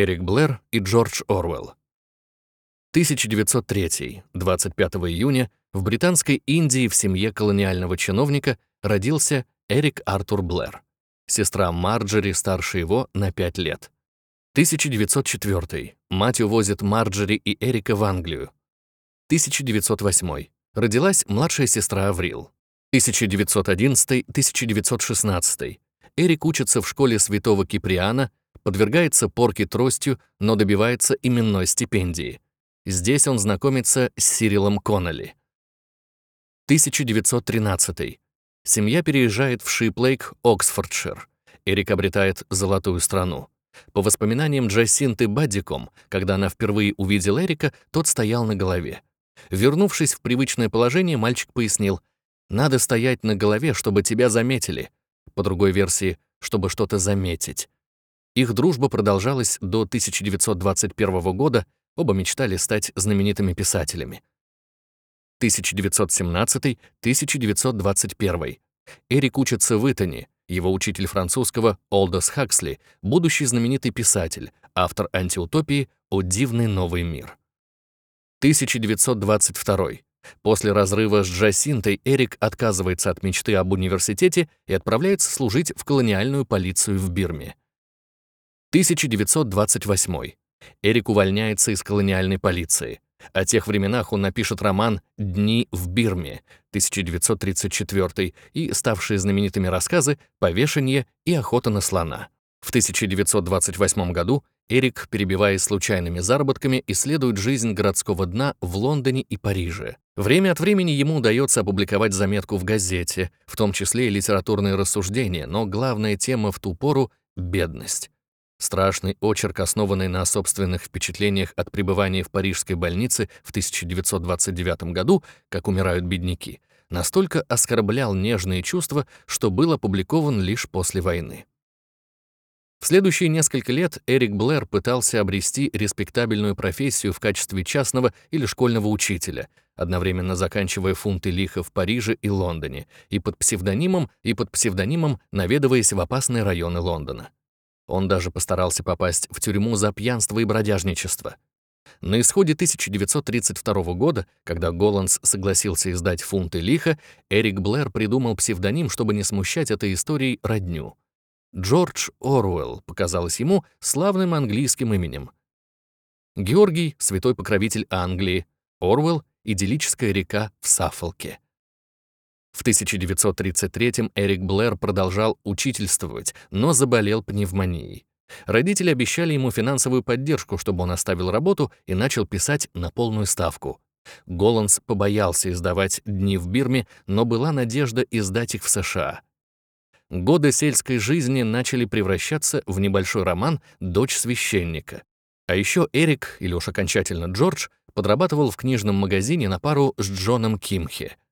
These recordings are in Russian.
Эрик Блэр и Джордж Орвелл. 1903, 25 июня, в британской Индии в семье колониального чиновника родился Эрик Артур Блэр. Сестра Марджери старше его на 5 лет. 1904. Мать увозит Марджери и Эрика в Англию. 1908. Родилась младшая сестра Аврил. 1911-1916. Эрик учится в школе святого Киприана, подвергается порке тростью, но добивается именной стипендии. Здесь он знакомится с Сирилом Коннелли. 1913. Семья переезжает в Шиплейк, Оксфордшир. Эрик обретает золотую страну. По воспоминаниям Джасинты Баддиком, когда она впервые увидела Эрика, тот стоял на голове. Вернувшись в привычное положение, мальчик пояснил, «Надо стоять на голове, чтобы тебя заметили». По другой версии, чтобы что-то заметить. Их дружба продолжалась до 1921 года, оба мечтали стать знаменитыми писателями. 1917-1921. Эрик учится в Итоне, его учитель французского Олдос Хаксли, будущий знаменитый писатель, автор антиутопии «О дивный новый мир». 1922. После разрыва с Джасинтой Эрик отказывается от мечты об университете и отправляется служить в колониальную полицию в Бирме. 1928. Эрик увольняется из колониальной полиции. О тех временах он напишет роман «Дни в Бирме» 1934 и ставшие знаменитыми рассказы «Повешение» и «Охота на слона». В 1928 году Эрик, перебиваясь случайными заработками, исследует жизнь городского дна в Лондоне и Париже. Время от времени ему удается опубликовать заметку в газете, в том числе и литературные рассуждения, но главная тема в ту пору — бедность. Страшный очерк, основанный на собственных впечатлениях от пребывания в парижской больнице в 1929 году, как умирают бедняки, настолько оскорблял нежные чувства, что был опубликован лишь после войны. В следующие несколько лет Эрик Блэр пытался обрести респектабельную профессию в качестве частного или школьного учителя, одновременно заканчивая фунты лиха в Париже и Лондоне, и под псевдонимом, и под псевдонимом наведываясь в опасные районы Лондона. Он даже постарался попасть в тюрьму за пьянство и бродяжничество. На исходе 1932 года, когда Голланц согласился издать «Фунты лиха», Эрик Блэр придумал псевдоним, чтобы не смущать этой историей родню. Джордж Оруэлл показалось ему славным английским именем. Георгий — святой покровитель Англии, Оруэлл — идиллическая река в Саффолке. В 1933-м Эрик Блэр продолжал учительствовать, но заболел пневмонией. Родители обещали ему финансовую поддержку, чтобы он оставил работу и начал писать на полную ставку. Голланц побоялся издавать «Дни в Бирме», но была надежда издать их в США. Годы сельской жизни начали превращаться в небольшой роман «Дочь священника». А еще Эрик, или уж окончательно Джордж, подрабатывал в книжном магазине на пару с Джоном Кимхе —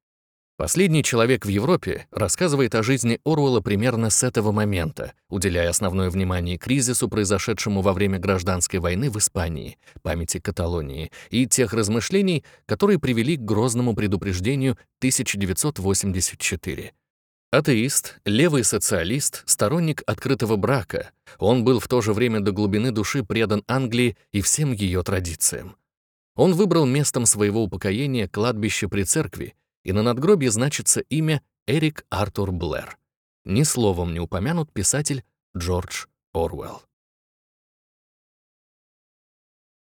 Последний человек в Европе рассказывает о жизни Оруэлла примерно с этого момента, уделяя основное внимание кризису, произошедшему во время гражданской войны в Испании, памяти Каталонии и тех размышлений, которые привели к грозному предупреждению 1984. Атеист, левый социалист, сторонник открытого брака, он был в то же время до глубины души предан Англии и всем ее традициям. Он выбрал местом своего упокоения кладбище при церкви, и на надгробье значится имя Эрик Артур Блэр. Ни словом не упомянут писатель Джордж Орвелл.